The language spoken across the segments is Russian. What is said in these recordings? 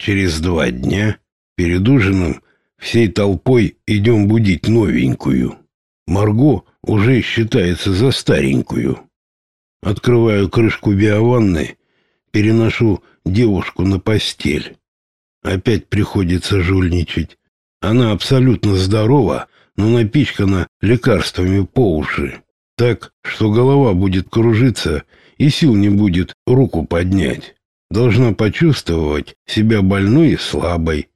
Через два дня перед ужином всей толпой идем будить новенькую. Марго уже считается за старенькую. Открываю крышку биованны, переношу девушку на постель. Опять приходится жульничать. Она абсолютно здорова, но напичкана лекарствами по уши. Так, что голова будет кружиться и сил не будет руку поднять. Должна почувствовать себя больной и слабой.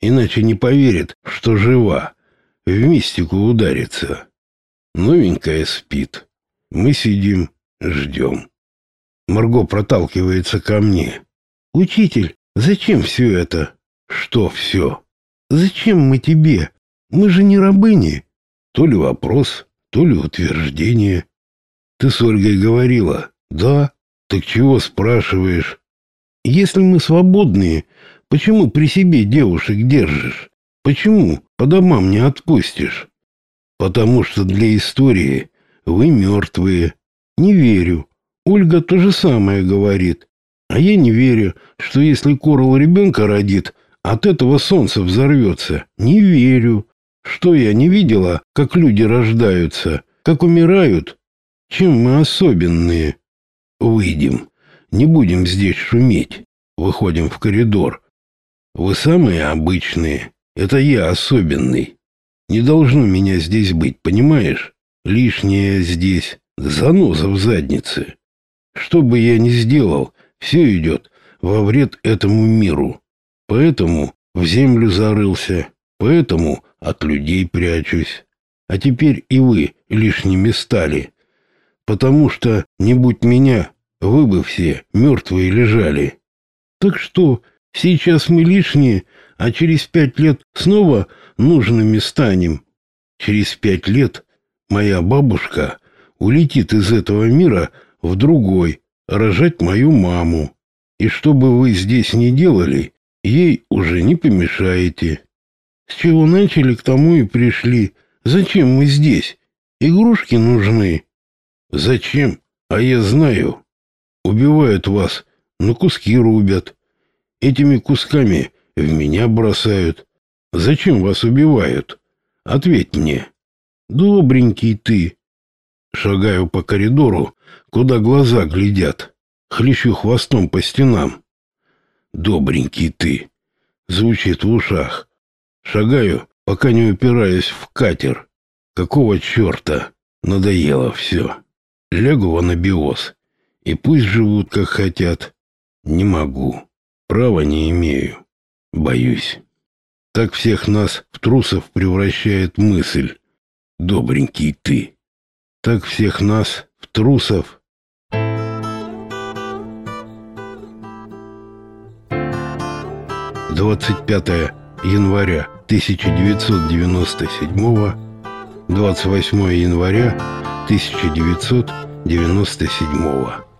Иначе не поверит, что жива. В мистику ударится. Новенькая спит. Мы сидим, ждем. Марго проталкивается ко мне. «Учитель, зачем все это?» «Что все?» «Зачем мы тебе? Мы же не рабыни». То ли вопрос, то ли утверждение. «Ты с Ольгой говорила?» «Да». «Так чего спрашиваешь?» «Если мы свободные, почему при себе девушек держишь? Почему по домам не отпустишь?» «Потому что для истории вы мертвые». «Не верю. Ольга то же самое говорит. А я не верю, что если Корл ребенка родит, от этого солнце взорвется. Не верю. Что я не видела, как люди рождаются, как умирают? Чем мы особенные? Выйдем. Не будем здесь шуметь. Выходим в коридор. Вы самые обычные. Это я особенный. Не должно меня здесь быть, понимаешь? Лишнее здесь. Заноза в заднице. Что бы я ни сделал, все идет во вред этому миру. Поэтому в землю зарылся, поэтому от людей прячусь. А теперь и вы лишними стали. Потому что, не будь меня, вы бы все мертвые лежали. Так что, сейчас мы лишние, а через пять лет снова нужными станем. Через пять лет моя бабушка улетит из этого мира в другой, рожать мою маму. И что бы вы здесь ни делали, ей уже не помешаете. С чего начали, к тому и пришли. Зачем мы здесь? Игрушки нужны. Зачем? А я знаю. Убивают вас, на куски рубят. Этими кусками в меня бросают. Зачем вас убивают? Ответь мне. Добренький ты. Шагаю по коридору, куда глаза глядят. Хлещу хвостом по стенам. Добренький ты. Звучит в ушах. Шагаю, пока не упираюсь в катер. Какого черта? Надоело все. Лягу в анабиоз. И пусть живут, как хотят. Не могу. Права не имею. Боюсь. Так всех нас в трусов превращает мысль. Добренький ты. Так всех нас в трусов. Двадцать пятое января 1997 28 января 1997